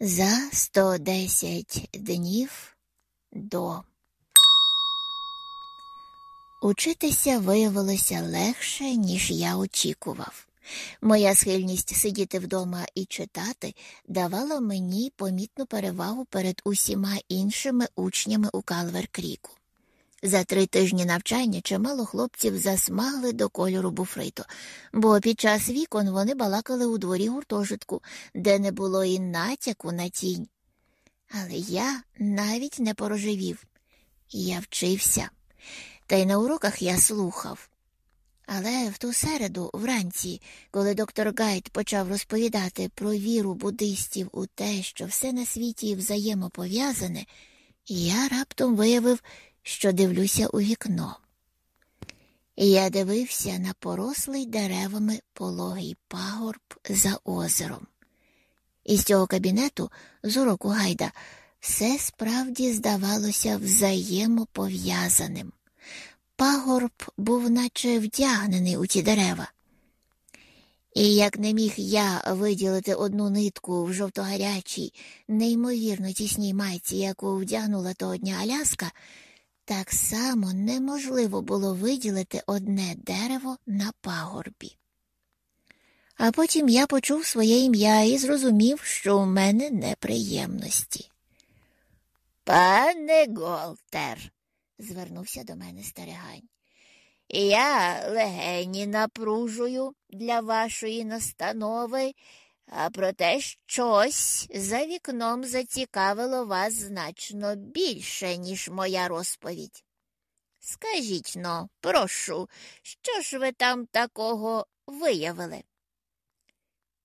За 110 днів до. Учитися виявилося легше, ніж я очікував. Моя схильність сидіти вдома і читати давала мені помітну перевагу перед усіма іншими учнями у Калвер Кріку. За три тижні навчання чимало хлопців засмагли до кольору буфриту, бо під час вікон вони балакали у дворі гуртожитку, де не було і натяку на тінь. Але я навіть не порожевів. Я вчився, та й на уроках я слухав. Але в ту середу, вранці, коли доктор Гайд почав розповідати про віру буддистів у те, що все на світі взаємопов'язане, я раптом виявив, що дивлюся у вікно. Я дивився на порослий деревами пологий пагорб за озером. Із цього кабінету, з уроку гайда, все справді здавалося взаємопов'язаним. Пагорб був наче вдягнений у ті дерева. І як не міг я виділити одну нитку в жовтогарячій, неймовірно тісній майці, яку вдягнула того дня Аляска, так само неможливо було виділити одне дерево на пагорбі. А потім я почув своє ім'я і зрозумів, що у мене неприємності. Пане Голтер, звернувся до мене старигань, я легені напружую для вашої настанови, а проте щось за вікном зацікавило вас значно більше, ніж моя розповідь. Скажіть но, прошу, що ж ви там такого виявили?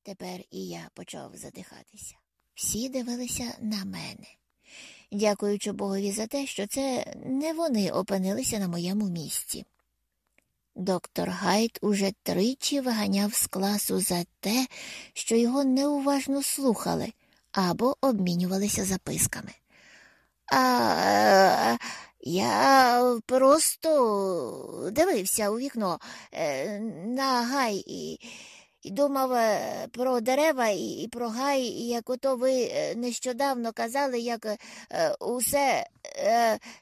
Тепер і я почав задихатися. Всі дивилися на мене, дякуючи Богові за те, що це не вони опинилися на моєму місці. Доктор Гайд уже тричі виганяв з класу за те, що його неуважно слухали або обмінювалися записками. А я просто дивився у вікно е, на гай і і думав е, про дерева і про гай, як ото ви е, нещодавно казали, як усе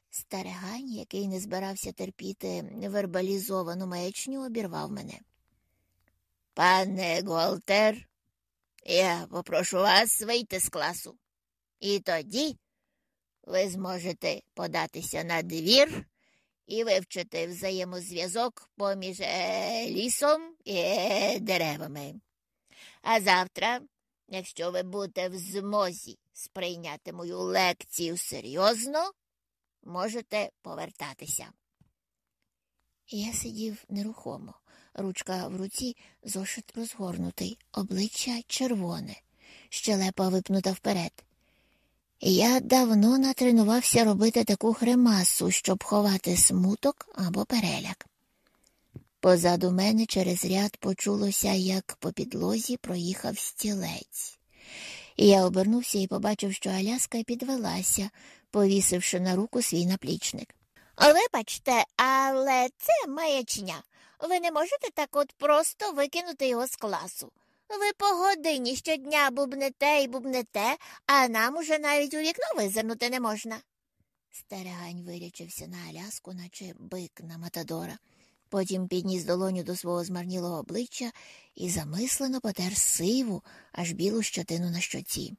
Старегань, який не збирався терпіти вербалізовану маячню, обірвав мене. Пане Голтер, я попрошу вас вийти з класу. І тоді ви зможете податися на двір і вивчити взаємозв'язок поміж е, лісом і е, деревами. А завтра, якщо ви будете в змозі сприйняти мою лекцію серйозно, можете повертатися. Я сидів нерухомо, ручка в руці зошит розгорнутий, обличчя червоне, щелепа випнута вперед. Я давно натренувався робити таку гримасу, щоб ховати смуток або переляк. Позаду мене через ряд почулося, як по підлозі проїхав стілець. Я обернувся і побачив, що Аляска підвелася, повісивши на руку свій наплічник. Вибачте, але це маячня. Ви не можете так от просто викинути його з класу. Ви по годині щодня бубнете і бубнете, а нам уже навіть у вікно визирнути не можна. Стерегань вирячився на Аляску, наче бик на Матадора. Потім підніс долоню до свого змарнілого обличчя і замислено потер сиву, аж білу щотину на щоці.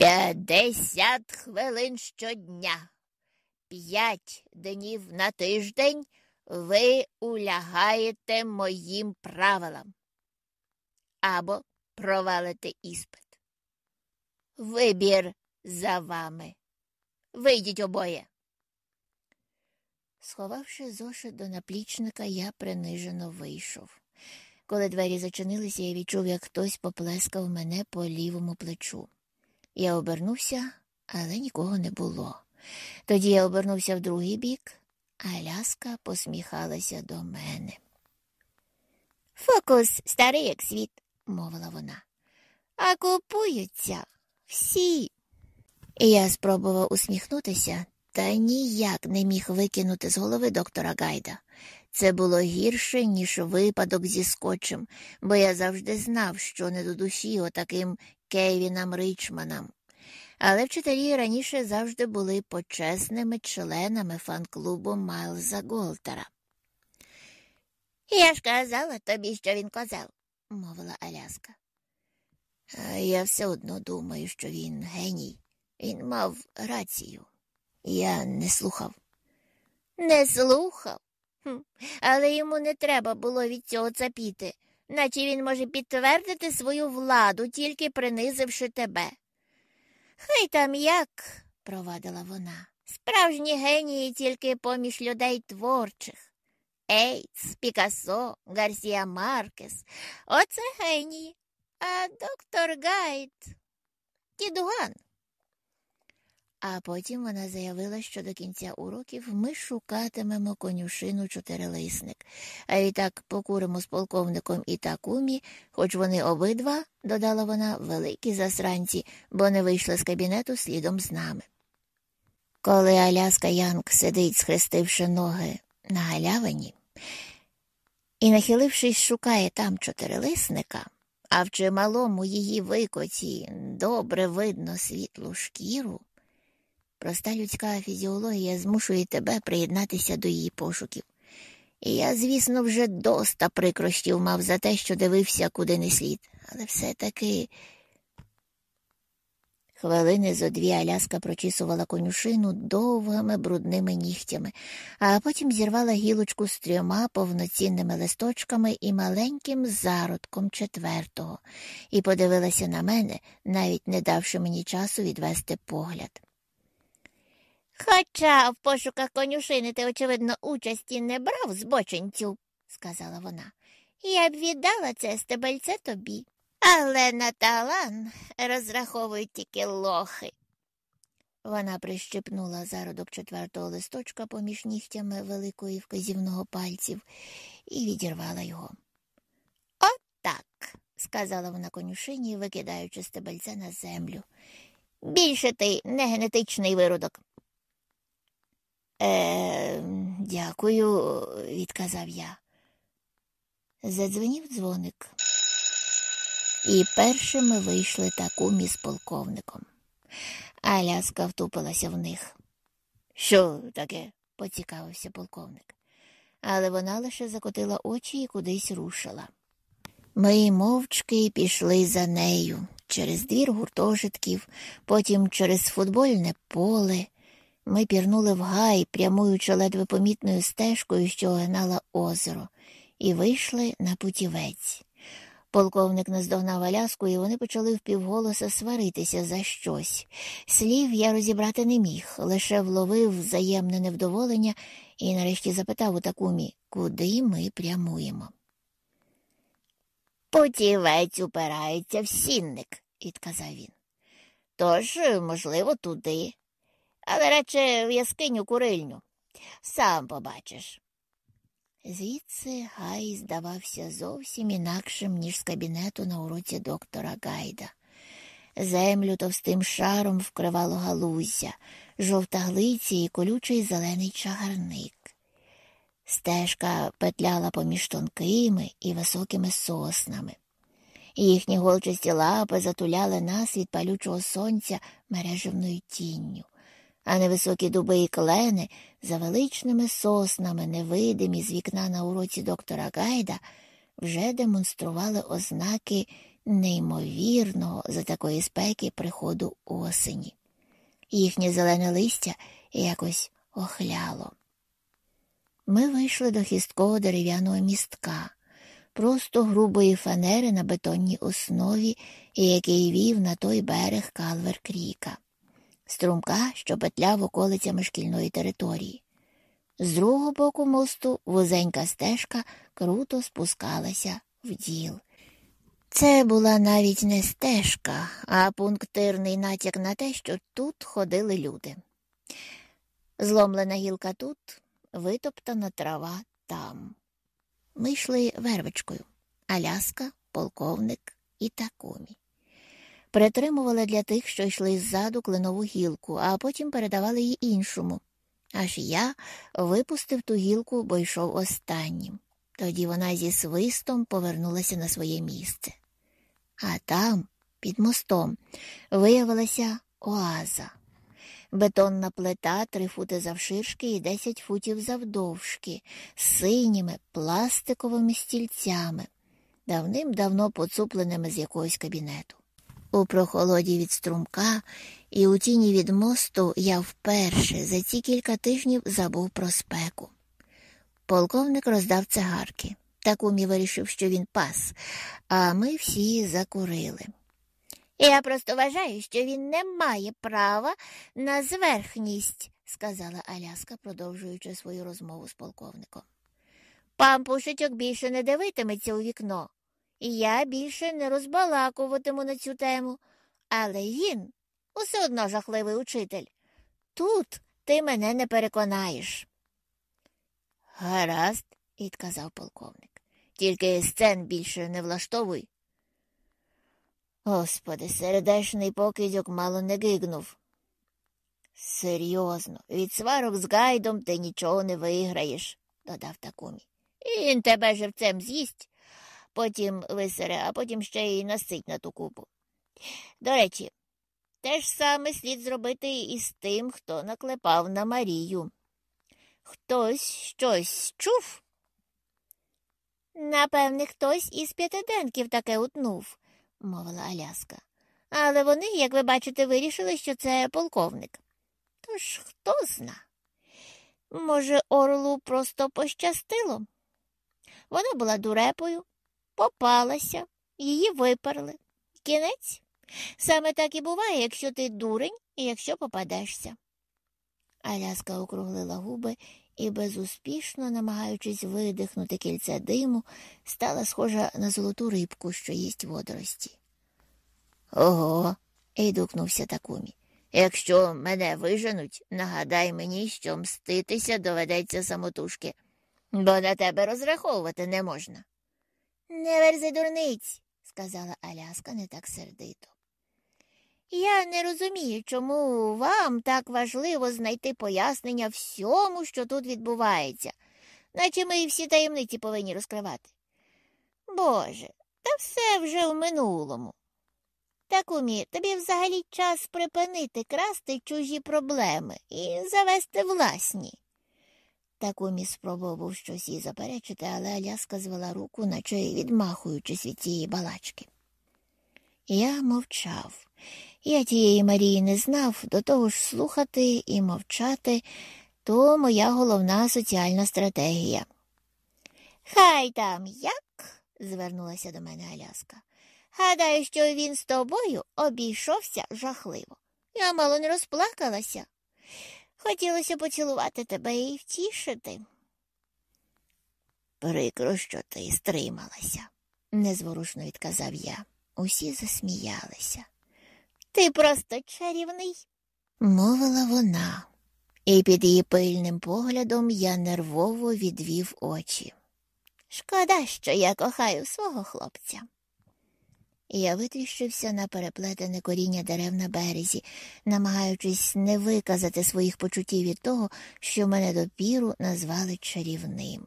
П'ятдесят хвилин щодня, п'ять днів на тиждень ви улягаєте моїм правилам або провалите іспит. Вибір за вами. Вийдіть обоє. Сховавши зошит до наплічника, я принижено вийшов. Коли двері зачинилися, я відчув, як хтось поплескав мене по лівому плечу. Я обернувся, але нікого не було. Тоді я обернувся в другий бік, а Ляска посміхалася до мене. Фокус старий, як світ, мовила вона. А купуються всі. І я спробував усміхнутися, та ніяк не міг викинути з голови доктора Гайда. Це було гірше, ніж випадок зі скотчем, бо я завжди знав, що не до душі отаким Кевінам Ричманам. Але вчителі раніше завжди були почесними членами фан-клубу Майлза Голтера. Я ж казала тобі, що він козел, мовила Аляска. Я все одно думаю, що він геній. Він мав рацію. Я не слухав. Не слухав? Хм. Але йому не треба було від цього цапіти, наче він може підтвердити свою владу, тільки принизивши тебе. Хай там як, провадила вона. Справжні генії тільки поміж людей творчих. Ейтс, Пікассо, Гарсія Маркес. Оце генії. А доктор Гайд дідуган. А потім вона заявила, що до кінця уроків ми шукатимемо конюшину чотирилисник, а відтак покуримо з полковником і такумі, хоч вони обидва, додала вона, великі засранці, бо не вийшли з кабінету слідом з нами. Коли Аляска Янг сидить, схрестивши ноги на галявині і, нахилившись, шукає там чотирилисника, а в чималому її викоті добре видно світлу шкіру. Проста людська фізіологія змушує тебе приєднатися до її пошуків. І я, звісно, вже доста прикрощів мав за те, що дивився куди не слід, але все-таки. Хвилини зо дві Аляска прочісувала конюшину довгими брудними нігтями, а потім зірвала гілочку з трьома повноцінними листочками і маленьким зародком четвертого, і подивилася на мене, навіть не давши мені часу відвести погляд. Хоча в пошуках конюшини ти, очевидно, участі не брав збочинцю, сказала вона. Я б віддала це стебельце тобі. Але на талан розраховують тільки лохи. Вона прищепнула зародок четвертого листочка поміж нігтями великої вказівного пальців і відірвала його. Отак, сказала вона конюшині, викидаючи стебельце на землю. Більше ти не генетичний виродок. Е, дякую, відказав я. Задзвенів дзвоник. І першими вийшли такумі з полковником. Аляска втупилася в них. Що таке? поцікавився полковник. Але вона лише закотила очі і кудись рушила. Ми мовчки пішли за нею через двір гуртожитків, потім через футбольне поле. Ми пірнули в гай, прямуючи ледве помітною стежкою, що огинала озеро, і вийшли на путівець. Полковник наздогнав Аляску, і вони почали впівголоса сваритися за щось. Слів я розібрати не міг, лише вловив взаємне невдоволення і нарешті запитав у такумі, куди ми прямуємо. Путівець упирається в сінник, відказав він. Тож, можливо, туди, але радше в яскиню курильню. Сам побачиш. Звідси гай здавався зовсім інакшим, ніж з кабінету на уроці доктора Гайда. Землю товстим шаром вкривало галузя, жовта глиці і колючий зелений чагарник. Стежка петляла поміж тонкими і високими соснами. Їхні голчасті лапи затуляли нас від палючого сонця мережевною тінню а невисокі дуби і клени за величними соснами, невидимі з вікна на уроці доктора Гайда, вже демонстрували ознаки неймовірного за такої спеки приходу осені. Їхнє зелене листя якось охляло. Ми вийшли до хісткого дерев'яного містка, просто грубої фанери на бетонній основі, який вів на той берег Калвер Кріка струмка, що петляв околицями шкільної території. З другого боку мосту вузенька стежка круто спускалася в діл. Це була навіть не стежка, а пунктирний натяк на те, що тут ходили люди. Зломлена гілка тут, витоптана трава там. Ми йшли вервичкою Аляска, полковник і такумі притримували для тих, що йшли ззаду кленову гілку, а потім передавали її іншому. Аж я випустив ту гілку, бо йшов останнім. Тоді вона зі свистом повернулася на своє місце. А там, під мостом виявилася оаза. Бетонна плита три фути завширшки і десять футів завдовжки, з синіми пластиковими стільцями, давним-давно поцупленими з якогось кабінету. У прохолоді від струмка і у тіні від мосту я вперше за ці кілька тижнів забув про спеку. Полковник роздав цигарки. Такумі вирішив, що він пас, а ми всі закурили. Я просто вважаю, що він не має права на зверхність, сказала Аляска, продовжуючи свою розмову з полковником. Пан Пушечок більше не дивитиметься у вікно, я більше не розбалакуватиму на цю тему, але він усе одно жахливий учитель. Тут ти мене не переконаєш. Гаразд, відказав полковник. Тільки сцен більше не влаштовуй. Господи, сердешний покидьок мало не гигнув. Серйозно, від сварок з гайдом ти нічого не виграєш, додав Такумі. Він тебе живцем з'їсть, потім висере, а потім ще й насить на ту купу. До речі, те ж саме слід зробити і з тим, хто наклепав на Марію. Хтось щось чув? Напевне, хтось із п'ятиденків таке утнув, мовила Аляска. Але вони, як ви бачите, вирішили, що це полковник. Тож хто зна? Може, Орлу просто пощастило? Вона була дурепою, попалася, її виперли. Кінець? Саме так і буває, якщо ти дурень і якщо попадешся. Аляска округлила губи і, безуспішно, намагаючись видихнути кільце диму, стала схожа на золоту рибку, що їсть водорості. Ого, ідукнувся Такумі. Якщо мене виженуть, нагадай мені, що мститися доведеться самотужки, бо на тебе розраховувати не можна. Не верзи дурниць, сказала Аляска не так сердито. Я не розумію, чому вам так важливо знайти пояснення всьому, що тут відбувається, наче ми всі таємниці повинні розкривати. Боже, та все вже в минулому. Такумі, тобі взагалі час припинити красти чужі проблеми і завести власні. Такумі спробував щось їй заперечити, але Аляска звела руку, наче відмахуючись від цієї балачки. Я мовчав. Я тієї Марії не знав, до того ж слухати і мовчати то моя головна соціальна стратегія. Хай там як, звернулася до мене Аляска. Гадаю, що він з тобою обійшовся жахливо. Я мало не розплакалася. Хотілося поцілувати тебе і втішити. Прикро, що ти стрималася, незворушно відказав я. Усі засміялися. Ти просто чарівний, мовила вона, і під її пильним поглядом я нервово відвів очі. Шкода, що я кохаю свого хлопця. Я витріщився на переплетене коріння дерев на березі, намагаючись не виказати своїх почуттів від того, що мене допіру назвали чарівним.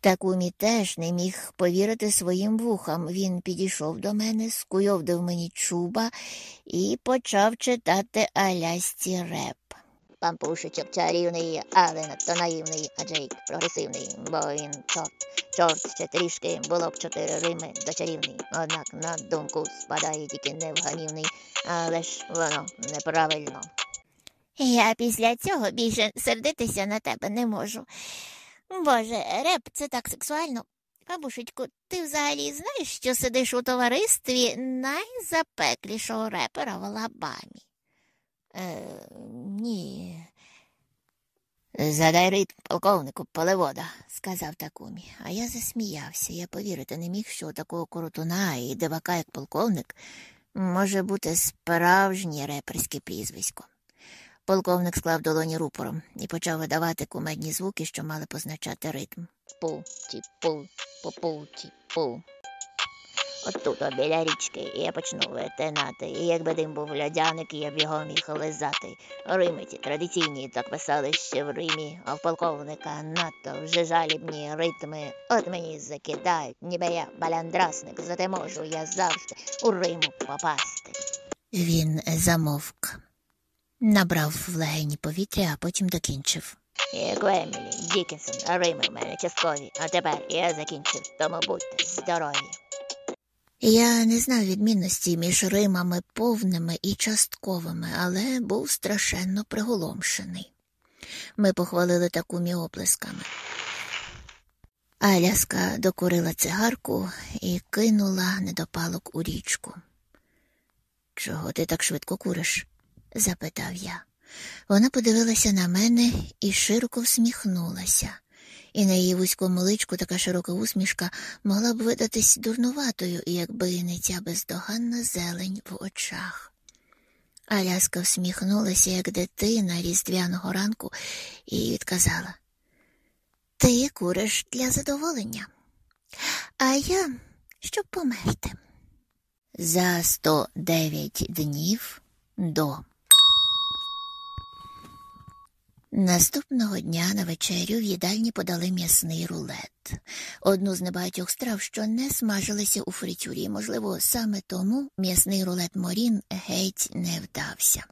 Такумі теж не міг повірити своїм вухам. Він підійшов до мене, скуйовдив мені чуба і почав читати алясці реп. Пампушечок чарівний, але надто наївний, а Джейк прогресивний, бо він чорт. Чорт ще трішки було б чотири рими до. Однак на думку спадає тільки невганівний, але ж воно неправильно. Я після цього більше сердитися на тебе не можу. Боже, реп це так сексуально. Бабушечку, ти взагалі знаєш, що сидиш у товаристві найзапеклішого репера в Алабамі? Е, Ні. Задай ритм полковнику полевода, сказав Такумі, а я засміявся. Я повірити не міг, що у такого коротуна і дивака, як полковник, може бути справжнє реперське прізвисько. Полковник склав долоні рупором і почав видавати кумедні звуки, що мали позначати ритм. Пу, ті, пу, пу, ті, пу. От тут, от біля річки, і я почну витинати. І якби дим був льодяник, я б його міг лизати. Рими ті традиційні так писали ще в Римі, а в полковника надто вже жалібні ритми. От мені закидають, ніби я баляндрасник, зате можу я завжди у Риму попасти. Він замовк, набрав в легені повітря, а потім докінчив. Як в Емілі, Дікінсон, Рими в мене часткові, а тепер я закінчив, тому будьте здорові. Я не знав відмінності між римами повними і частковими, але був страшенно приголомшений. Ми похвалили такумі оплесками. Аляска докурила цигарку і кинула недопалок у річку. Чого ти так швидко куриш? запитав я. Вона подивилася на мене і широко всміхнулася, і на її вузькому личку така широка усмішка могла б видатись дурнуватою, якби не ця бездоганна зелень в очах. Аляска всміхнулася, як дитина різдвяного ранку, і відказала Ти куриш для задоволення, а я щоб померти. За сто дев'ять днів до. Наступного дня на вечерю в їдальні подали м'ясний рулет, одну з небагатьох страв, що не смажилися у фритюрі. Можливо, саме тому м'ясний рулет Морін геть не вдався.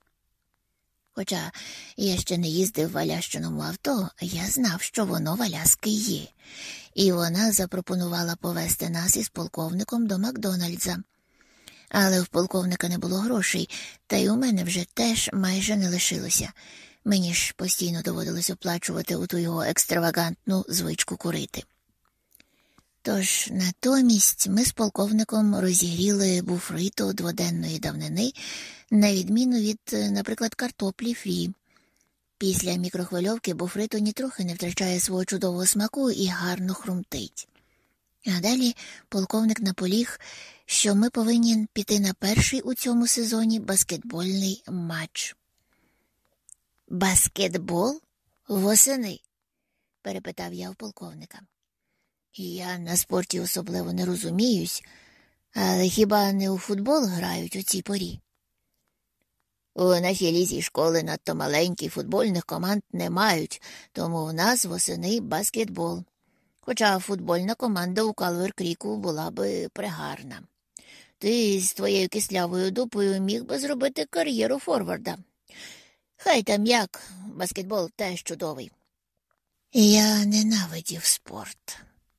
Хоча я ще не їздив в валященому авто, я знав, що воно валяски є, і вона запропонувала повести нас із полковником до Макдональдса. Але в полковника не було грошей, та й у мене вже теж майже не лишилося. Мені ж постійно доводилось оплачувати у ту його екстравагантну звичку курити. Тож натомість ми з полковником розігріли буфриту дводенної давнини, на відміну від, наприклад, картоплі фрі. Після мікрохвильовки буфриту нітрохи не втрачає свого чудового смаку і гарно хрумтить. А далі полковник наполіг, що ми повинні піти на перший у цьому сезоні баскетбольний матч. Баскетбол? Восени? перепитав я у полковника. Я на спорті особливо не розуміюсь, але хіба не у футбол грають у цій порі? У нашій лізі школи надто маленькі футбольних команд не мають, тому у нас восени баскетбол. Хоча футбольна команда у Калвер Кріку була би пригарна. Ти з твоєю кислявою дупою міг би зробити кар'єру форварда. Хай там як, баскетбол теж чудовий. Я ненавидів спорт,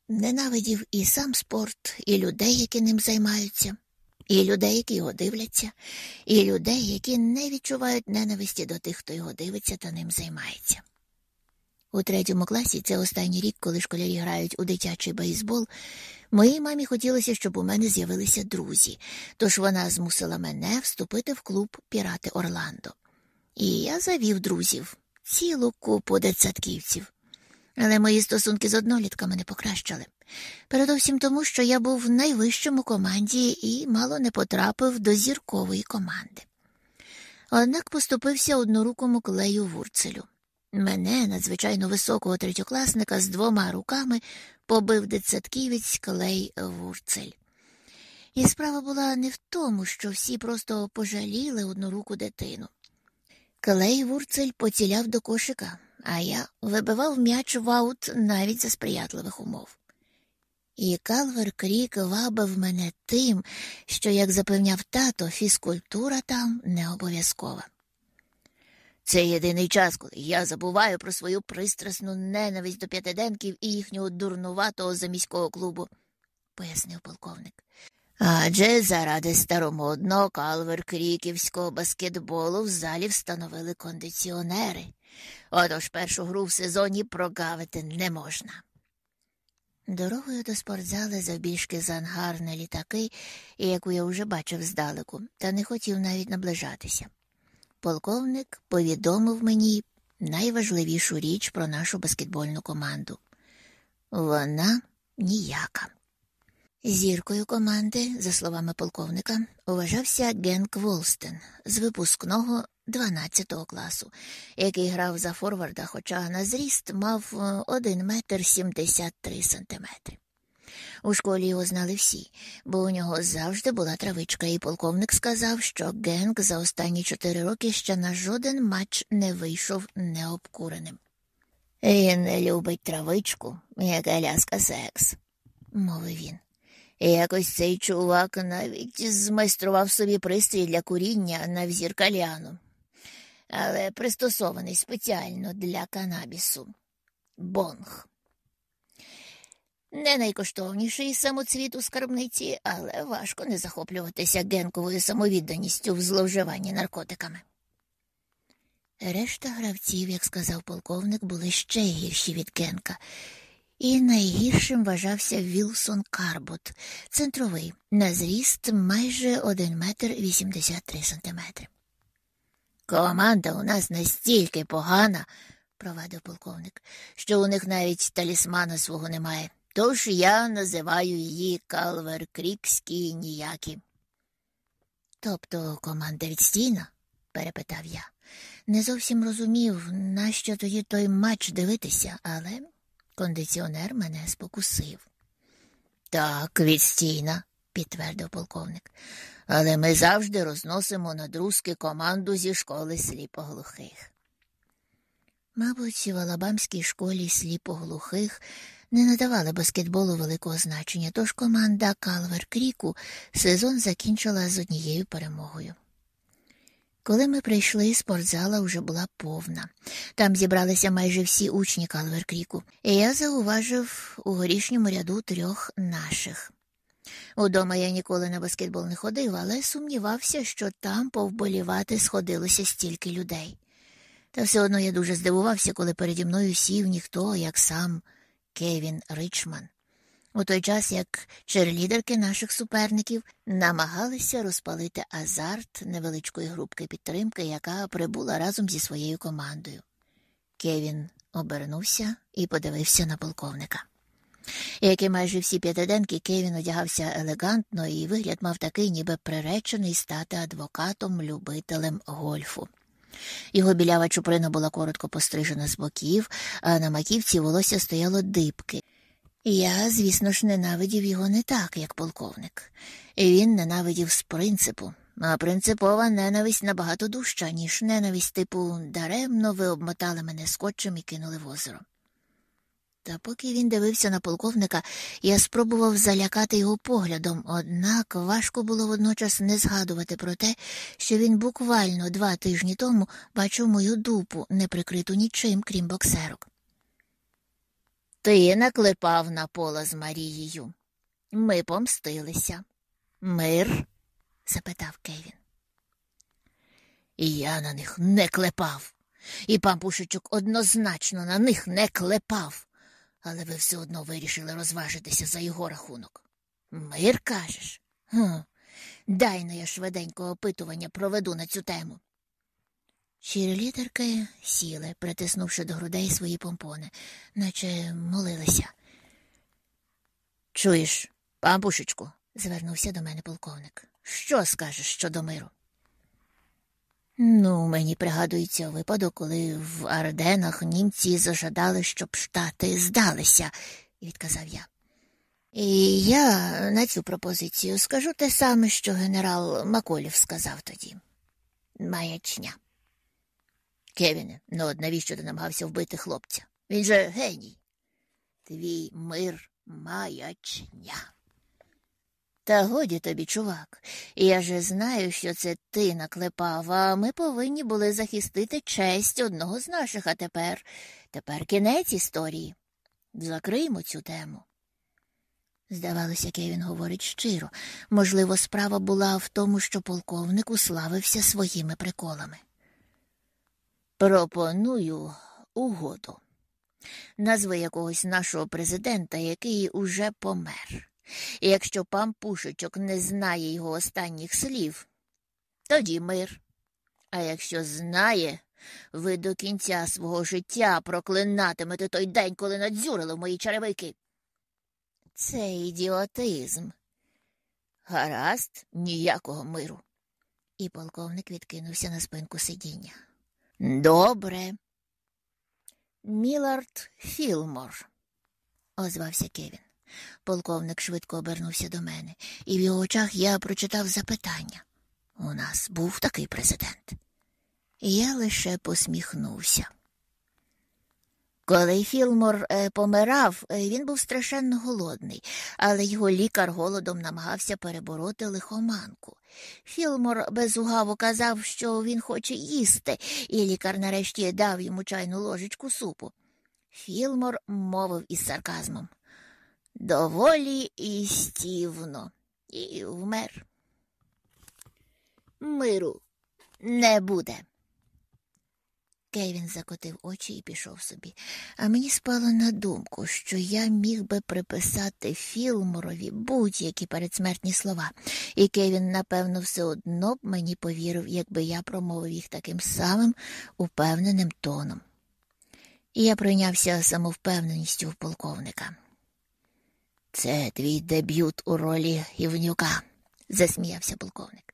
ненавидів і сам спорт, і людей, які ним займаються, і людей, які його дивляться, і людей, які не відчувають ненависті до тих, хто його дивиться та ним займається. У третьому класі це останній рік, коли школярі грають у дитячий бейсбол, моїй мамі хотілося, щоб у мене з'явилися друзі, тож вона змусила мене вступити в клуб Пірати Орландо. І я завів друзів, цілу купу дитсадківців. Але мої стосунки з однолітками не покращали. Передовсім тому, що я був в найвищому команді і мало не потрапив до зіркової команди. Однак поступився однорукому клею вурцелю. Мене, надзвичайно високого третьокласника, з двома руками побив дитсадківець клей вурцель. І справа була не в тому, що всі просто пожаліли одноруку дитину. Клей вурцель поціляв до кошика, а я вибивав м'яч в аут навіть за сприятливих умов. І Калвер Крік вабив мене тим, що, як запевняв тато, фізкультура там не обов'язкова. Це єдиний час, коли я забуваю про свою пристрасну ненависть до п'ятиденків і їхнього дурнуватого заміського клубу, пояснив полковник. Адже заради старомодного калверкріківського баскетболу в залі встановили кондиціонери. Отож першу гру в сезоні прогавити не можна. Дорогою до спортзали завбільшки за ангар на літаки, яку я вже бачив здалеку, та не хотів навіть наближатися. Полковник повідомив мені найважливішу річ про нашу баскетбольну команду. Вона ніяка. Зіркою команди, за словами полковника, вважався Генк Волстен з випускного 12 класу, який грав за Форварда, хоча на зріст мав 1 метр 73 сантиметри. У школі його знали всі, бо у нього завжди була травичка, і полковник сказав, що Генк за останні чотири роки ще на жоден матч не вийшов необкуреним. Він не любить травичку, як ляска секс, мовив він. Якось цей чувак навіть змайстрував собі пристрій для куріння на взір кальяну, але пристосований спеціально для канабісу. Бонг. Не найкоштовніший самоцвіт у скарбниці, але важко не захоплюватися генковою самовідданістю в зловживанні наркотиками. Решта гравців, як сказав полковник, були ще гірші від Генка, і найгіршим вважався Вілсон Карбот, центровий, на зріст майже 1 метр 83 сантиметри. Команда у нас настільки погана, провадив полковник, що у них навіть талісмана свого немає. Тож я називаю її Калверкрікські ніякі. Тобто команда відстійна? перепитав я. Не зовсім розумів, нащо тоді той матч дивитися, але кондиціонер мене спокусив. Так, відстійна, підтвердив полковник, але ми завжди розносимо на друзки команду зі школи сліпоглухих. Мабуть, в Алабамській школі сліпоглухих не надавали баскетболу великого значення, тож команда Калвер Кріку сезон закінчила з однією перемогою. Коли ми прийшли, спортзала вже була повна. Там зібралися майже всі учні Калвер Кріку, і я зауважив у горішньому ряду трьох наших. Удома я ніколи на баскетбол не ходив, але сумнівався, що там повболівати сходилося стільки людей. Та все одно я дуже здивувався, коли переді мною сів ніхто, як сам Кевін Ричман. У той час як черлідерки наших суперників намагалися розпалити азарт невеличкої групки підтримки, яка прибула разом зі своєю командою. Кевін обернувся і подивився на полковника. Як і майже всі п'ятиденки, Кевін одягався елегантно і вигляд мав такий, ніби приречений стати адвокатом-любителем гольфу. Його білява чуприна була коротко пострижена з боків, а на маківці волосся стояло дибки. Я, звісно ж, ненавидів його не так, як полковник. Він ненавидів з принципу, а принципова ненависть набагато дужча, ніж ненависть типу даремно ви обмотали мене скотчем і кинули в озеро. Та поки він дивився на полковника, я спробував залякати його поглядом, однак важко було водночас не згадувати про те, що він буквально два тижні тому бачив мою дупу, не прикриту нічим, крім боксерок. Ти наклепав на пола з Марією. Ми помстилися. Мир? запитав Кевін. І я на них не клепав, і пампушечок однозначно на них не клепав але ви все одно вирішили розважитися за його рахунок. Мир кажеш? Хм, Дай на я швиденько опитування проведу на цю тему. Чірлітерки сіли, притиснувши до грудей свої помпони, наче молилися. Чуєш, пампушечку, звернувся до мене полковник. Що скажеш щодо миру? Ну, мені пригадується випадок, коли в Арденах німці зажадали, щоб штати здалися, відказав я. І я на цю пропозицію скажу те саме, що генерал Маколів сказав тоді. Маячня. Кевіне, ну от навіщо ти намагався вбити хлопця? Він же геній. Твій мир маячня. Та годі тобі, чувак, я же знаю, що це ти наклепав, а ми повинні були захистити честь одного з наших, а тепер тепер кінець історії. Закриємо цю тему. Здавалося, Кевін говорить щиро. Можливо, справа була в тому, що полковник уславився своїми приколами. Пропоную угоду. Назви якогось нашого президента, який уже помер. І якщо пан Пушечок не знає його останніх слів, тоді мир. А якщо знає, ви до кінця свого життя проклинатимете той день, коли надзюрили в мої черевики. Це ідіотизм. Гаразд, ніякого миру. І полковник відкинувся на спинку сидіння. Добре. Мілард Філмор, озвався Кевін. Полковник швидко обернувся до мене, і в його очах я прочитав запитання. У нас був такий президент. Я лише посміхнувся. Коли Філмор е, помирав, е, він був страшенно голодний, але його лікар голодом намагався перебороти лихоманку. Філмор безугаво казав, що він хоче їсти, і лікар нарешті дав йому чайну ложечку супу. Філмор мовив із сарказмом доволі істівно і вмер. Миру не буде. Кевін закотив очі і пішов собі, а мені спало на думку, що я міг би приписати Філморові будь-які передсмертні слова, і Кевін, напевно, все одно б мені повірив, якби я промовив їх таким самим упевненим тоном. І я пройнявся самовпевненістю в полковника. Це твій дебют у ролі Івнюка, засміявся полковник.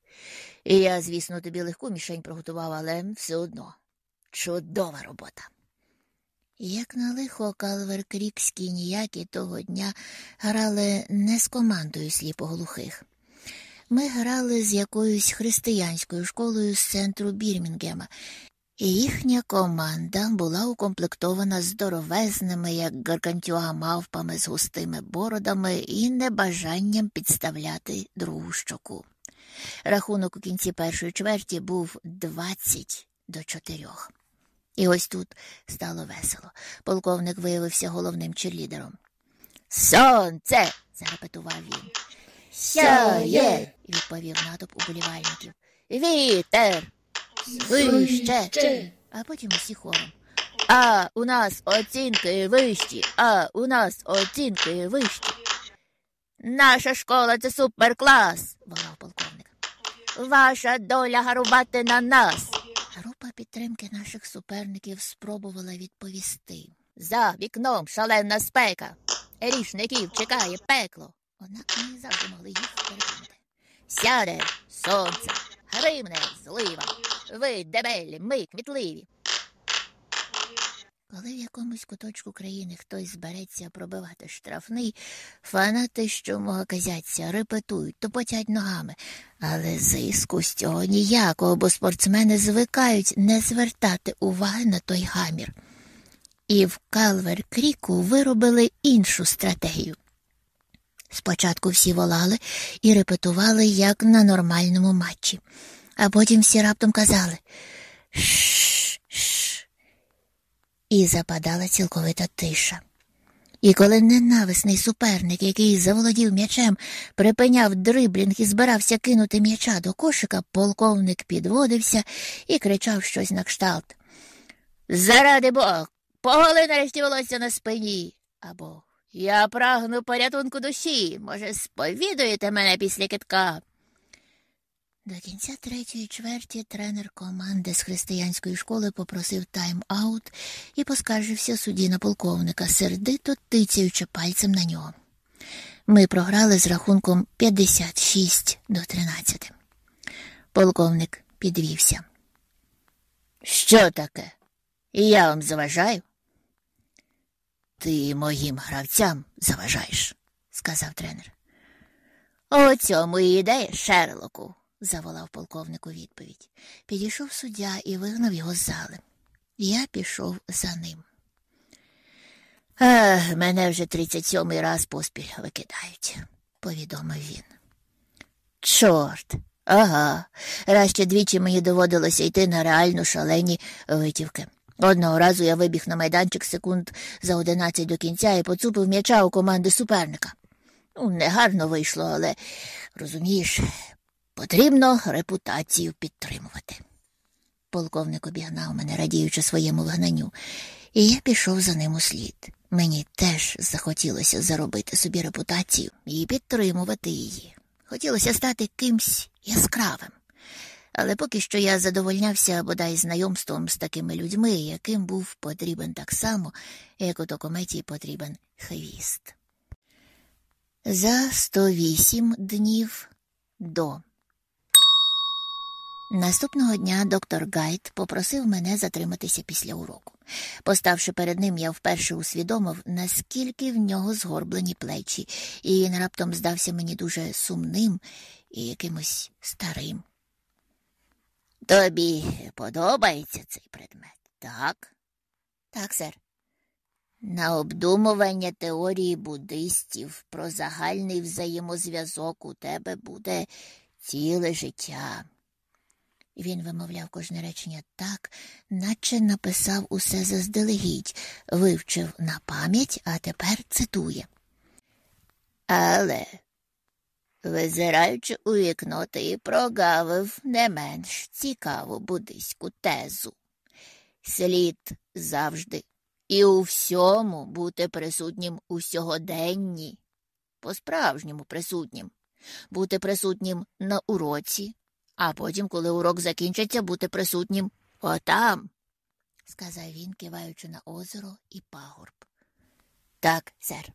І я, звісно, тобі легку мішень приготував, але все одно. Чудова робота. Як на лихо калверкрікські ніякі того дня грали не з командою сліпоглухих. Ми грали з якоюсь християнською школою з центру Бірмінгема, і їхня команда була укомплектована здоровезними, як гаргантюа мавпами з густими бородами і небажанням підставляти другу щоку. Рахунок у кінці першої чверті був двадцять до чотирьох. І ось тут стало весело. Полковник виявився головним черлідером. Сонце. зарепетував він. Сяє, відповів натовп уболівальників. Вітер. Вище. А потім усі хором. А у нас оцінки вищі, а у нас оцінки вищі. Наша школа це суперклас, волав полковник. Ваша доля гарувати на нас. Група підтримки наших суперників спробувала відповісти. За вікном шалена спека. Рішників чекає пекло. Однак ми завжди могли їх переконати. Сяде сонце, гримне злива. Ви дебелі, ми квітливі. Коли в якомусь куточку країни хтось збереться пробивати штрафний, фанати, що мого казяться, репетують, топотять ногами, але зиску з цього ніякого, бо спортсмени звикають не звертати уваги на той гамір. І в Калвер Кріку виробили іншу стратегію. Спочатку всі волали і репетували, як на нормальному матчі, а потім всі раптом казали шш. І западала цілковита тиша. І коли ненависний суперник, який заволодів м'ячем, припиняв дриблінг і збирався кинути м'яча до кошика, полковник підводився і кричав щось на кшталт. Заради Бог, поголи нарешті волосся на спині. Або я прагну порятунку душі. Може, сповідуєте мене після китка? До кінця третьої чверті тренер команди з християнської школи попросив тайм-аут і поскаржився судді на полковника, сердито тицяючи пальцем на нього. Ми програли з рахунком 56 до 13. Полковник підвівся. Що таке? Я вам заважаю? Ти моїм гравцям заважаєш, сказав тренер. У цьому і ідея, Шерлоку, заволав полковник у відповідь. Підійшов суддя і вигнав його з зали. Я пішов за ним. Ех, мене вже тридцять сьомий раз поспіль викидають, повідомив він. Чорт, ага. Раз ще двічі мені доводилося йти на реально шалені витівки. Одного разу я вибіг на майданчик секунд за одинадцять до кінця і поцупив м'яча у команди суперника. Ну, негарно вийшло, але розумієш, потрібно репутацію підтримувати. Полковник обігнав мене, радіючи своєму вигнанню, і я пішов за ним у слід. Мені теж захотілося заробити собі репутацію і підтримувати її. Хотілося стати кимсь яскравим. Але поки що я задовольнявся бодай знайомством з такими людьми, яким був потрібен так само, як ото кометі потрібен хвіст. За 108 днів до. Наступного дня доктор Гайд попросив мене затриматися після уроку. Поставши перед ним, я вперше усвідомив, наскільки в нього згорблені плечі, і він раптом здався мені дуже сумним і якимось старим. Тобі подобається цей предмет, так? Так, сер. На обдумування теорії буддистів про загальний взаємозв'язок у тебе буде ціле життя. Він вимовляв кожне речення так, наче написав усе заздалегідь, вивчив на пам'ять, а тепер цитує. Але, визираючи у вікно, ти прогавив не менш цікаву буддийську тезу. Слід завжди і у всьому бути присутнім у сьогоденні, по-справжньому присутнім, бути присутнім на уроці, а потім, коли урок закінчиться, бути присутнім отам, сказав він, киваючи на озеро і пагорб. Так, сер.